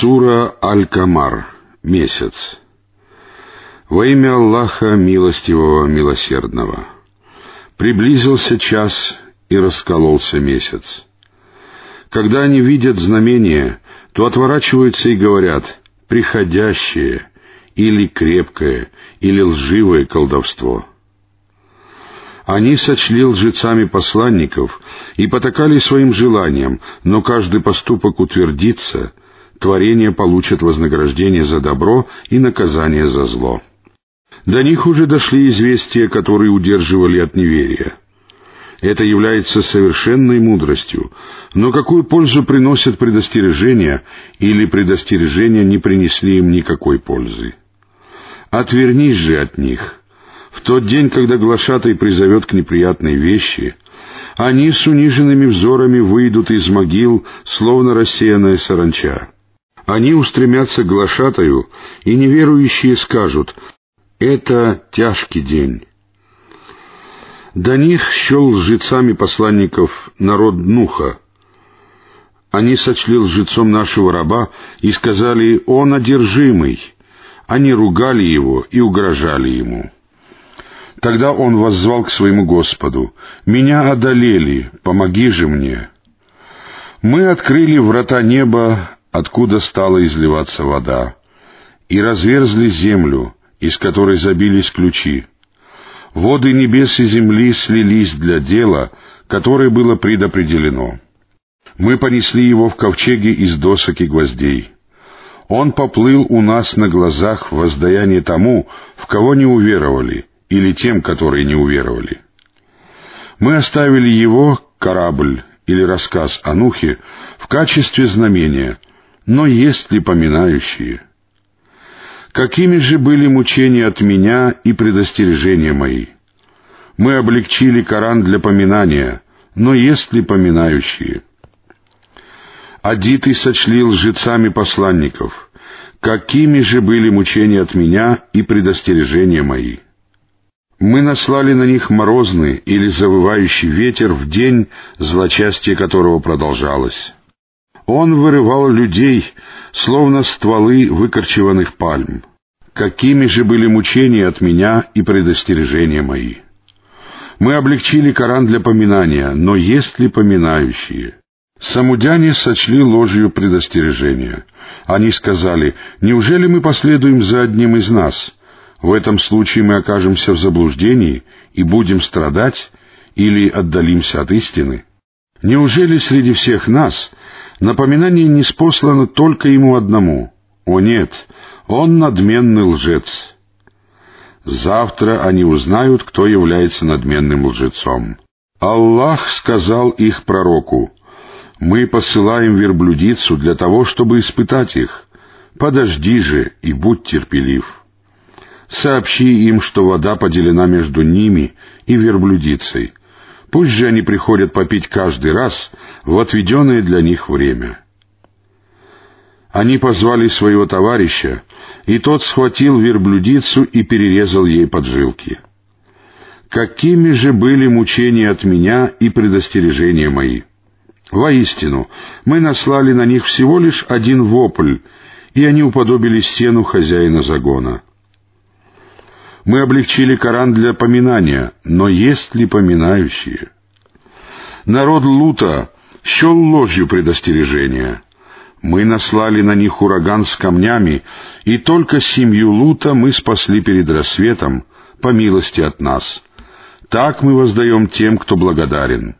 Сура Аль-Камар. Месяц. Во имя Аллаха Милостивого Милосердного. Приблизился час и раскололся месяц. Когда они видят знамение, то отворачиваются и говорят «приходящее» или «крепкое» или «лживое колдовство». Они сочли лжецами посланников и потакали своим желаниям, но каждый поступок утвердится, творение получат вознаграждение за добро и наказание за зло. До них уже дошли известия, которые удерживали от неверия. Это является совершенной мудростью, но какую пользу приносят предостережения, или предостережения не принесли им никакой пользы? Отвернись же от них — в тот день, когда глашатай призовет к неприятной вещи, они с униженными взорами выйдут из могил, словно рассеянная саранча. Они устремятся к глашатаю, и неверующие скажут «Это тяжкий день». До них щел лжецами посланников народ Нуха. Они сочли лжецом нашего раба и сказали «Он одержимый». Они ругали его и угрожали ему. Тогда он воззвал к своему Господу, «Меня одолели, помоги же мне». Мы открыли врата неба, откуда стала изливаться вода, и разверзли землю, из которой забились ключи. Воды небес и земли слились для дела, которое было предопределено. Мы понесли его в ковчеге из досок и гвоздей. Он поплыл у нас на глазах в воздаяние тому, в кого не уверовали, или тем, которые не уверовали. Мы оставили его, корабль или рассказ о Нухе, в качестве знамения, но есть ли поминающие? Какими же были мучения от меня и предостережения мои? Мы облегчили Коран для поминания, но есть ли поминающие? Адиты сочли лжецами посланников. Какими же были мучения от меня и предостережения мои? Мы наслали на них морозный или завывающий ветер в день, злочастие которого продолжалось. Он вырывал людей, словно стволы выкорчеванных пальм. Какими же были мучения от меня и предостережения мои? Мы облегчили Коран для поминания, но есть ли поминающие? Самудяне сочли ложью предостережения. Они сказали, «Неужели мы последуем за одним из нас?» В этом случае мы окажемся в заблуждении и будем страдать или отдалимся от истины. Неужели среди всех нас напоминание не спослано только ему одному? О нет, он надменный лжец. Завтра они узнают, кто является надменным лжецом. Аллах сказал их пророку, «Мы посылаем верблюдицу для того, чтобы испытать их. Подожди же и будь терпелив» сообщи им, что вода поделена между ними и верблюдицей. Пусть же они приходят попить каждый раз в отведенное для них время. Они позвали своего товарища, и тот схватил верблюдицу и перерезал ей поджилки. Какими же были мучения от меня и предостережения мои? Воистину, мы наслали на них всего лишь один вопль, и они уподобили стену хозяина загона — мы облегчили Коран для поминания, но есть ли поминающие? Народ Лута счел ложью предостережения. Мы наслали на них ураган с камнями, и только семью Лута мы спасли перед рассветом, по милости от нас. Так мы воздаем тем, кто благодарен.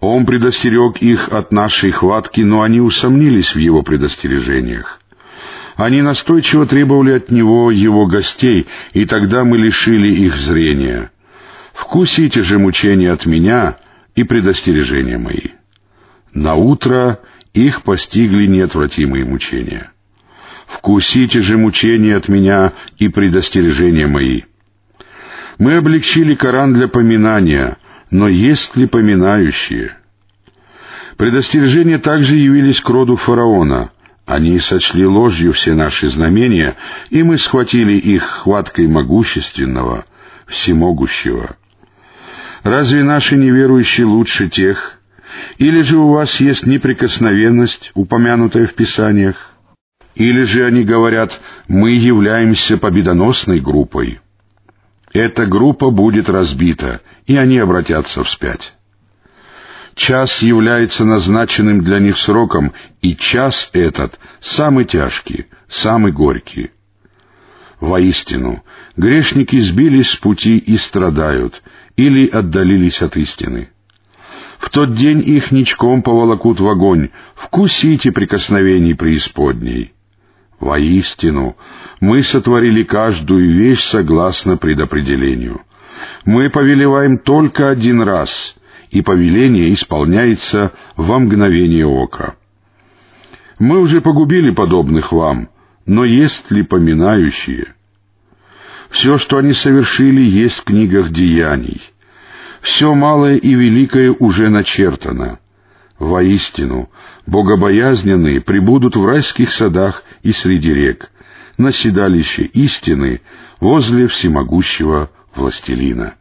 Он предостерег их от нашей хватки, но они усомнились в его предостережениях. Они настойчиво требовали от него его гостей, и тогда мы лишили их зрения. Вкусите же мучения от меня и предостережения мои. На утро их постигли неотвратимые мучения. Вкусите же мучения от меня и предостережения мои. Мы облегчили Коран для поминания, но есть ли поминающие? Предостережения также явились к роду фараона — они сочли ложью все наши знамения, и мы схватили их хваткой могущественного, всемогущего. Разве наши неверующие лучше тех, Или же у вас есть неприкосновенность, упомянутая в Писаниях? Или же они говорят, мы являемся победоносной группой? Эта группа будет разбита, и они обратятся вспять. Час является назначенным для них сроком, и час этот самый тяжкий, самый горький. Воистину, грешники сбились с пути и страдают, или отдалились от истины. В тот день их ничком поволокут в огонь, вкусите прикосновений преисподней. Воистину, мы сотворили каждую вещь согласно предопределению. Мы повелеваем только один раз, и повеление исполняется во мгновение ока. Мы уже погубили подобных вам, но есть ли поминающие? Все, что они совершили, есть в книгах деяний. Все малое и великое уже начертано. Воистину, богобоязненные прибудут в райских садах и среди рек, на седалище истины возле всемогущего властелина.